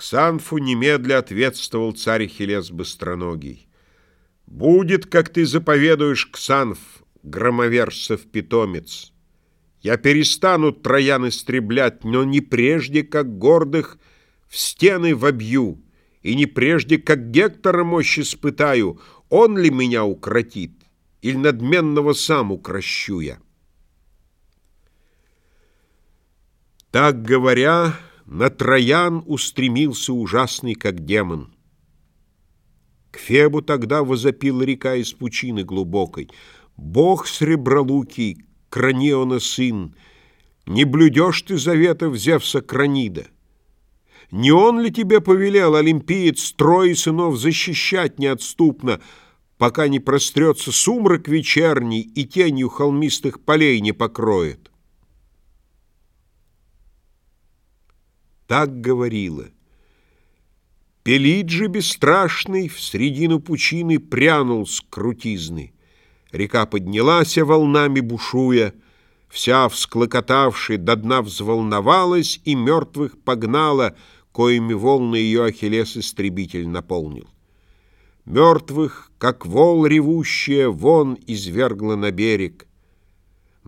Ксанфу немедля ответствовал царь Хелес быстроногий. «Будет, как ты заповедуешь, Ксанф, громоверцев питомец. Я перестану троян истреблять, но не прежде, как гордых, в стены вобью, и не прежде, как Гектора мощь испытаю, он ли меня укротит, или надменного сам укращу я». Так говоря, на Троян устремился ужасный, как демон. К Фебу тогда возопила река из пучины глубокой. «Бог сребролукий, Краниона сын, не блюдешь ты заветов Зевса Кранида? Не он ли тебе повелел, олимпиец, строй сынов защищать неотступно, пока не прострется сумрак вечерний и тенью холмистых полей не покроет?» Так говорила. Пелиджи бесстрашный в средину пучины прянул с крутизны. Река поднялась волнами бушуя, Вся всклокотавши до дна взволновалась И мертвых погнала, Коими волны ее Ахиллес-истребитель наполнил. Мертвых, как вол ревущая, Вон извергла на берег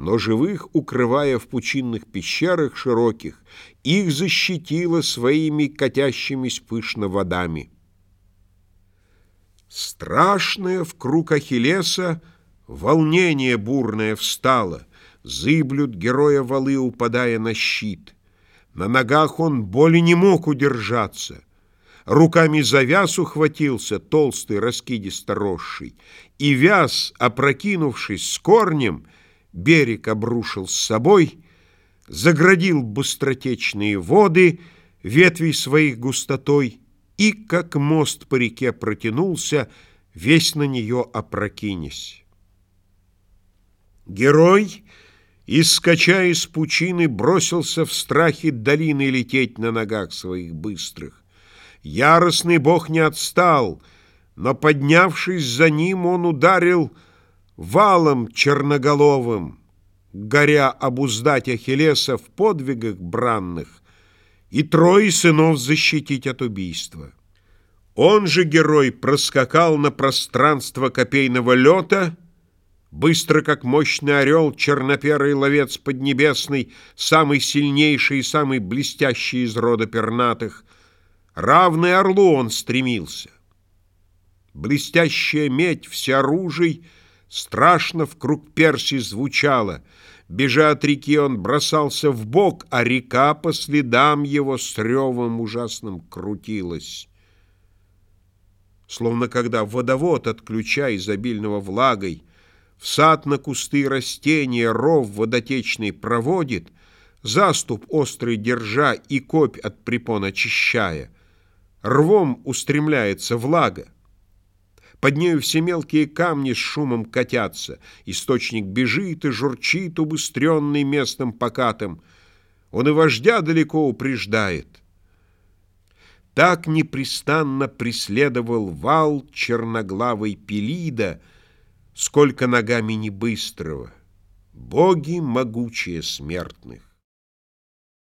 но живых, укрывая в пучинных пещерах широких, их защитила своими катящимися пышно водами. Страшное в круг Ахиллеса волнение бурное встало, зыблют героя валы, упадая на щит. На ногах он боли не мог удержаться. Руками за вяз ухватился, толстый, раскидисто росший, и вяз, опрокинувшись с корнем, берег обрушил с собой, заградил быстротечные воды ветвей своих густотой и, как мост по реке протянулся, весь на нее опрокинись. Герой, искача из пучины, бросился в страхе долины лететь на ногах своих быстрых. Яростный бог не отстал, но, поднявшись за ним, он ударил валом черноголовым, горя обуздать Ахиллеса в подвигах бранных и трое сынов защитить от убийства. Он же, герой, проскакал на пространство копейного лета, быстро, как мощный орел, черноперый ловец поднебесный, самый сильнейший и самый блестящий из рода пернатых, равный орлу он стремился. Блестящая медь, всеоружий — Страшно в круг Перси звучало. Бежа от реки, он бросался в бок, а река по следам его с ревом ужасным крутилась. Словно когда водовод от ключа изобильного влагой в сад на кусты растения ров водотечный проводит, заступ острый держа и копь от препон очищая, рвом устремляется влага. Под нею все мелкие камни с шумом катятся. Источник бежит и журчит, убыстренный местным покатым. Он и вождя далеко упреждает. Так непрестанно преследовал вал черноглавой Пелида, сколько ногами не быстрого. Боги могучие смертных.